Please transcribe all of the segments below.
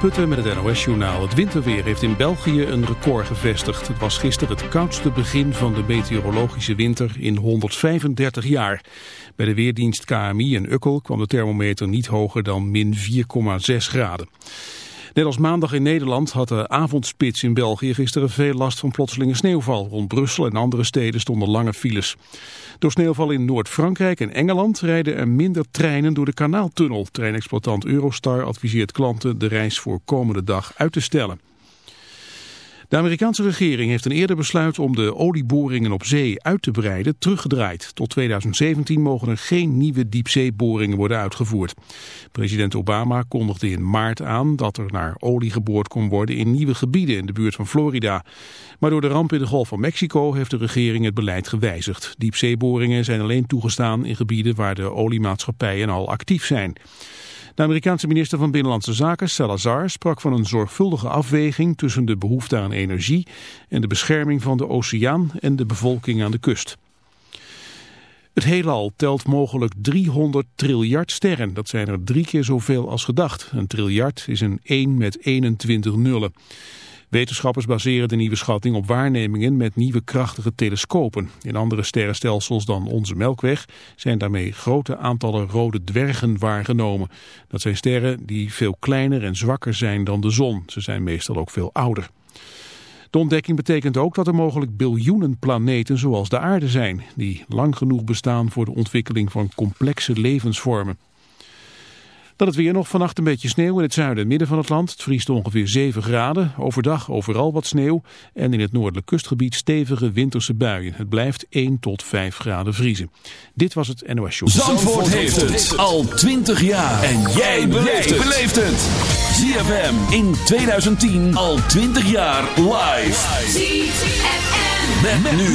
Putten met het NOS-journaal. Het winterweer heeft in België een record gevestigd. Het was gisteren het koudste begin van de meteorologische winter in 135 jaar. Bij de weerdienst KMI en Ukkel kwam de thermometer niet hoger dan min 4,6 graden. Net als maandag in Nederland had de avondspits in België gisteren veel last van plotselinge sneeuwval. Rond Brussel en andere steden stonden lange files. Door sneeuwval in Noord-Frankrijk en Engeland rijden er minder treinen door de kanaaltunnel. Treinexploitant Eurostar adviseert klanten de reis voor komende dag uit te stellen. De Amerikaanse regering heeft een eerder besluit om de olieboringen op zee uit te breiden teruggedraaid. Tot 2017 mogen er geen nieuwe diepzeeboringen worden uitgevoerd. President Obama kondigde in maart aan dat er naar olie geboord kon worden in nieuwe gebieden in de buurt van Florida. Maar door de ramp in de Golf van Mexico heeft de regering het beleid gewijzigd. Diepzeeboringen zijn alleen toegestaan in gebieden waar de oliemaatschappijen al actief zijn. De Amerikaanse minister van Binnenlandse Zaken, Salazar, sprak van een zorgvuldige afweging tussen de behoefte aan energie en de bescherming van de oceaan en de bevolking aan de kust. Het heelal telt mogelijk 300 triljard sterren. Dat zijn er drie keer zoveel als gedacht. Een triljard is een 1 met 21 nullen. Wetenschappers baseren de nieuwe schatting op waarnemingen met nieuwe krachtige telescopen. In andere sterrenstelsels dan onze Melkweg zijn daarmee grote aantallen rode dwergen waargenomen. Dat zijn sterren die veel kleiner en zwakker zijn dan de zon. Ze zijn meestal ook veel ouder. De ontdekking betekent ook dat er mogelijk biljoenen planeten zoals de aarde zijn, die lang genoeg bestaan voor de ontwikkeling van complexe levensvormen. Dan het weer nog vannacht een beetje sneeuw in het zuiden en midden van het land. Het vriest ongeveer 7 graden. Overdag overal wat sneeuw. En in het noordelijk kustgebied stevige winterse buien. Het blijft 1 tot 5 graden vriezen. Dit was het NOS Show. Zandvoort, heeft het al 20 jaar. En jij beleeft het. ZFM in 2010 al 20 jaar live. ZFM. Met, nu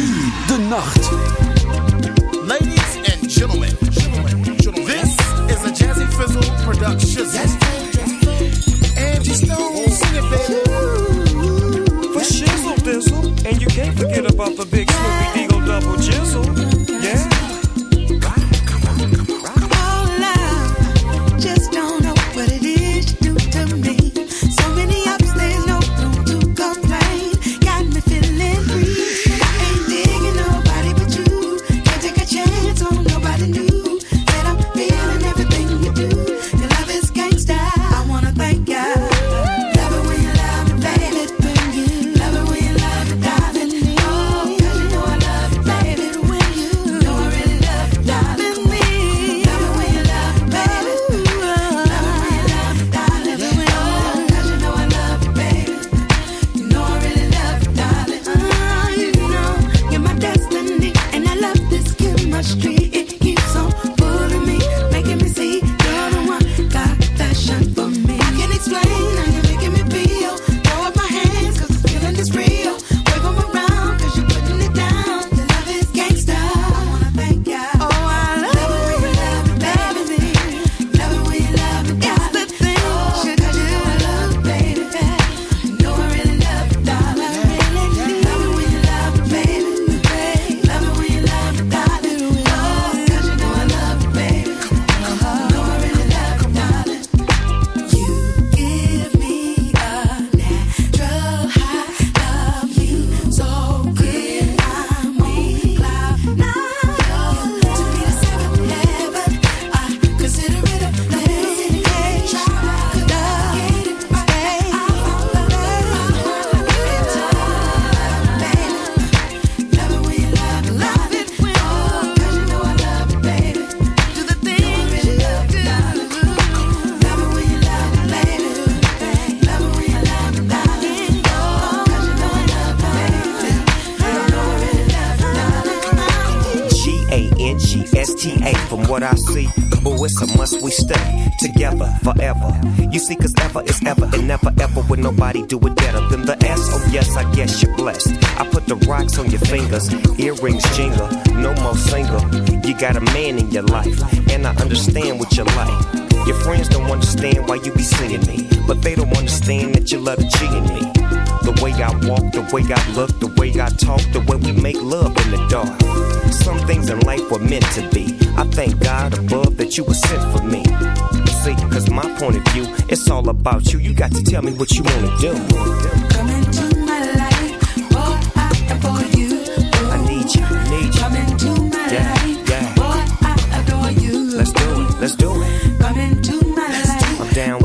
de nacht. Ladies and gentlemen. Fizzle Productions. Angie Stone, sing it, baby. For shizzle dizzle, and you can't forget about the big Snoopy Deagle It's is ever and never ever would nobody do it better than the S. Oh yes, I guess you're blessed. I put the rocks on your fingers, earrings jingle, no more single. You got a man in your life, and I understand what you like. Your friends don't understand why you be singing me, but they don't understand that you love cheating me. The way I walk, the way I look, the way I talk, the way we make love in the dark. Some things in life were meant to be. I thank God above that you were sent for me. See, cause my point of view, it's all about you. You got to tell me what you wanna do. Come into my life, I you. I need you, need you. Come into my life, I adore you. Let's do it, let's do it. Come into my life. I'm down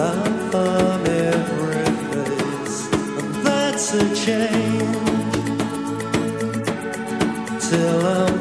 on every face, and that's a change till I'm.